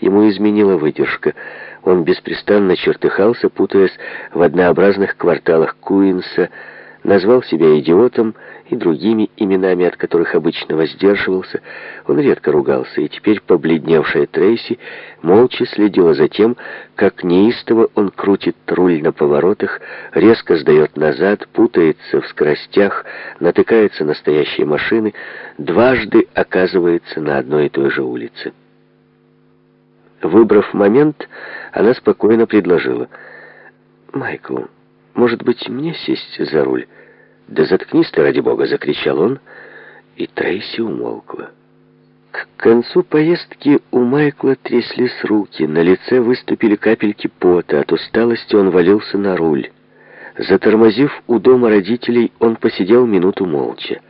Ему изменила выдержка. Он беспрестанно чертыхался, путаясь в однообразных кварталах Куинса, назвал себя идиотом и другими именами, от которых обычно воздерживался. Он редко ругался, и теперь побледневшая Трейси молча следила за тем, как неистово он крутит руль на поворотах, резко сдает назад, путается в скоростях, натыкается на стоящие машины, дважды оказывается на одной и той же улице. Выбрав момент, она спокойно предложила. «Майкл, может быть, мне сесть за руль?» «Да заткнись ты, ради бога!» — закричал он, и Трейси умолкла. К концу поездки у Майкла тряслись руки, на лице выступили капельки пота, от усталости он валился на руль. Затормозив у дома родителей, он посидел минуту молча.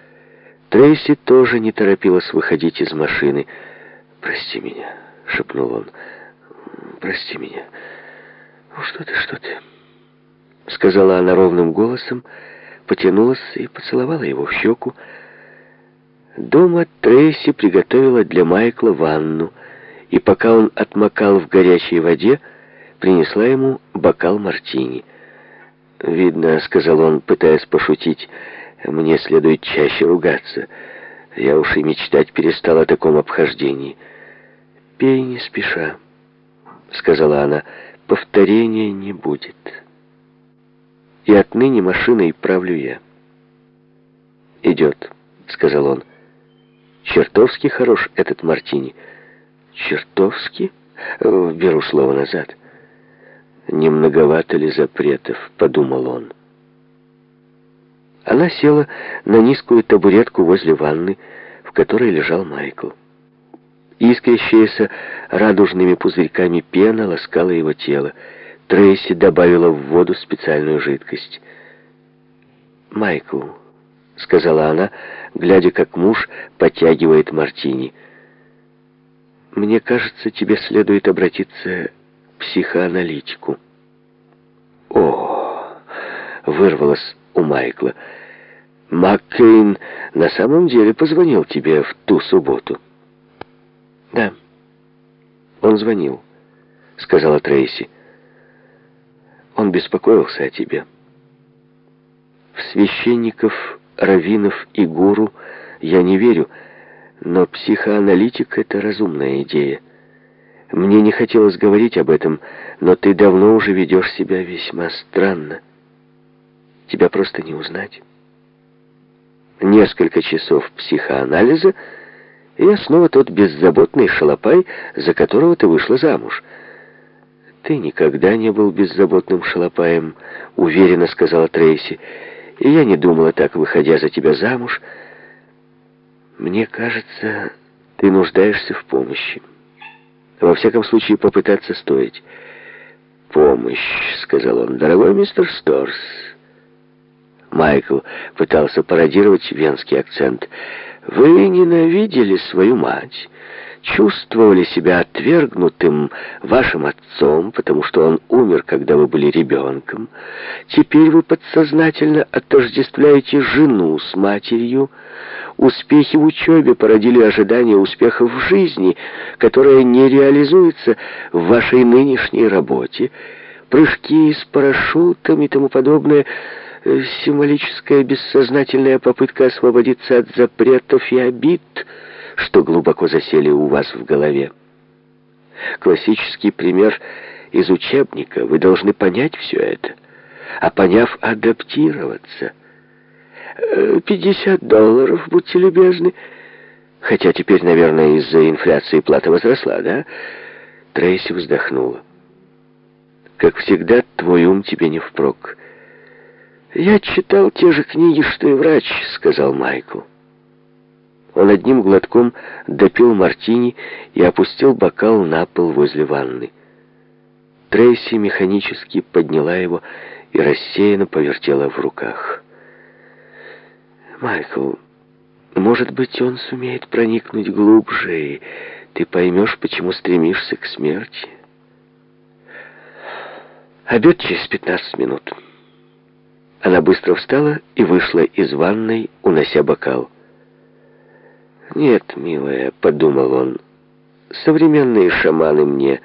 Трейси тоже не торопилась выходить из машины. «Прости меня», — шепнул он. «Прости меня». «Ну что ты, что ты?» — сказала она ровным голосом, — потянулась и поцеловала его в щеку. Дома Трейси приготовила для Майкла ванну, и пока он отмокал в горячей воде, принесла ему бокал мартини. «Видно», — сказал он, пытаясь пошутить, — «мне следует чаще ругаться. Я уж и мечтать перестал о таком обхождении». «Пей не спеша», — сказала она, — «повторения не будет» и отныне машиной правлю я. «Идет», — сказал он. «Чертовски хорош этот мартини». «Чертовски?» Беру слово назад. «Не многовато ли запретов?» — подумал он. Она села на низкую табуретку возле ванны, в которой лежал Майкл. Искрящаяся радужными пузырьками пена ласкала его тело. Трейси добавила в воду специальную жидкость. «Майкл», — сказала она, глядя, как муж подтягивает мартини, — «мне кажется, тебе следует обратиться к психоаналитику». «О!» — вырвалось у Майкла. «Маккейн на самом деле позвонил тебе в ту субботу?» «Да, он звонил», — сказала Трейси. Он беспокоился о тебе. В священников, раввинов и гуру я не верю, но психоаналитик — это разумная идея. Мне не хотелось говорить об этом, но ты давно уже ведешь себя весьма странно. Тебя просто не узнать. Несколько часов психоанализа, я снова тот беззаботный шалопай, за которого ты вышла замуж — «Ты никогда не был беззаботным шалопаем», — уверенно сказала Трейси. «И я не думала так, выходя за тебя замуж. Мне кажется, ты нуждаешься в помощи. Во всяком случае, попытаться стоить». «Помощь», — сказал он, — «дорогой мистер Сторс». Майкл пытался пародировать венский акцент. «Вы ненавидели свою мать» чувствовали себя отвергнутым вашим отцом, потому что он умер, когда вы были ребенком. Теперь вы подсознательно отождествляете жену с матерью. Успехи в учебе породили ожидание успехов в жизни, которая не реализуется в вашей нынешней работе. Прыжки с парашютом и тому подобное символическая бессознательная попытка освободиться от запретов и обид — что глубоко засели у вас в голове. Классический пример из учебника. Вы должны понять все это, а поняв, адаптироваться. 50 э, долларов, будьте любезны. Хотя теперь, наверное, из-за инфляции плата возросла, да? Трейси вздохнула. Как всегда, твой ум тебе не впрок. «Я читал те же книги, что и врач», — сказал Майкл. Он одним глотком допил мартини и опустил бокал на пол возле ванны. Трейси механически подняла его и рассеянно повертела в руках. «Майкл, может быть, он сумеет проникнуть глубже, и ты поймешь, почему стремишься к смерти?» Обед через пятнадцать минут. Она быстро встала и вышла из ванной, унося бокал. «Нет, милая», — подумал он, — современные шаманы мне